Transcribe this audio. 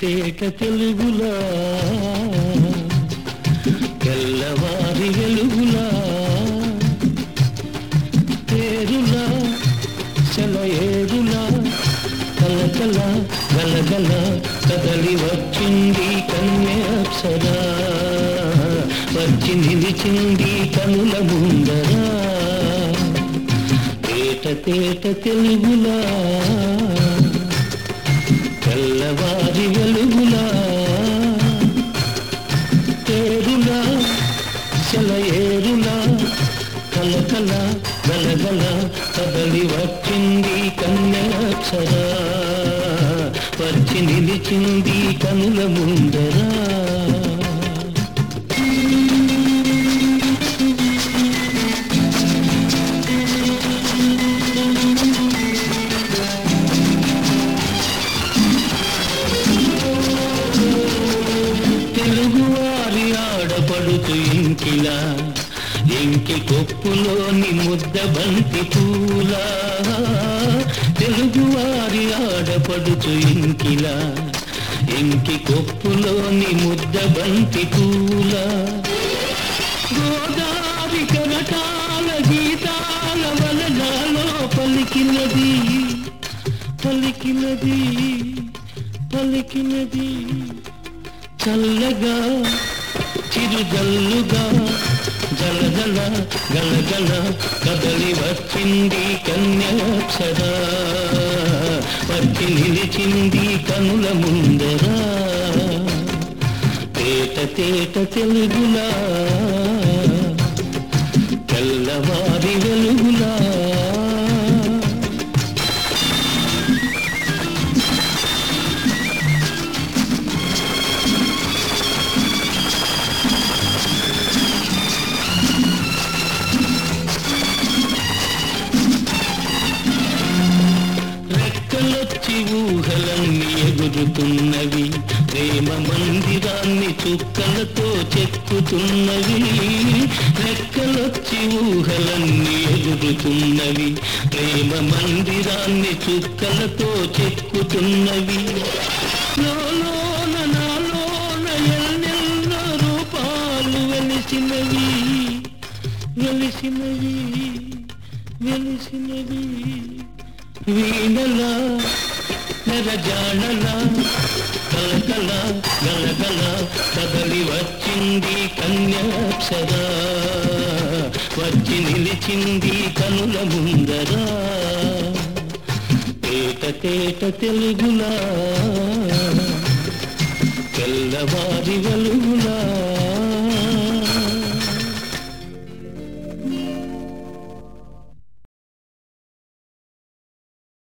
తేట తెలుగులా తెల్లవారి వెలుగులా తేరులా సెలయేరులా కలకల గలగల కదలి వచ్చింది కన్యాప్సరా వచ్చి నిలిచింది కనుల ముందరా. తేట తేట తెలుగులా తేరులా సెలయేరులా కలకల గలగల కదలి వచ్చింది కన్యాక్షరా. వచ్చి నిలిచింది కనుల ముందరా. ఆడపడుతు ఇంకి కొప్పులోని ముద్ద బంతి పూలా. తెలుగువారి ఆడపడుచు ఇంకిలా ఇంకి కొప్పులోని ముద్ద బంతి పూలా. గోదావరి కరటాల గీతాల వలనాలో పలికినది పలికినది పలికినది. చల్లగా చిరుజల్లుగా జలజల గలగల కదలి వచ్చింది కన్యాక్షరా. వచ్చి నిలిచింది కనుల ముందరా. తేట తేట తెలుగులా తెల్లవారి వెలుగులా రెక్కలొచ్చి ఊహలన్నీ ఎగురుతున్నవి ప్రేమ మందిరాన్ని చుక్కలతో చెక్కుతున్నవి. రెక్కలొచ్చి ఊహలన్నీ ఎగురుతున్నవి ప్రేమ మందిరాన్ని చుక్కలతో చెక్కుతున్నవి. లోలోన నాలోన ఎన్నెన్నో రూపాలు వెలిసినవి. వెలిసినవి వెలిసినవి. వీణలా నెరజాడలా కలకల గలగల కదలి వచ్చింది కన్యాక్షరా. వచ్చి నిలిచింది కనుల ముందరా. తేట తేట తెలుగులా తెల్లవారి వలు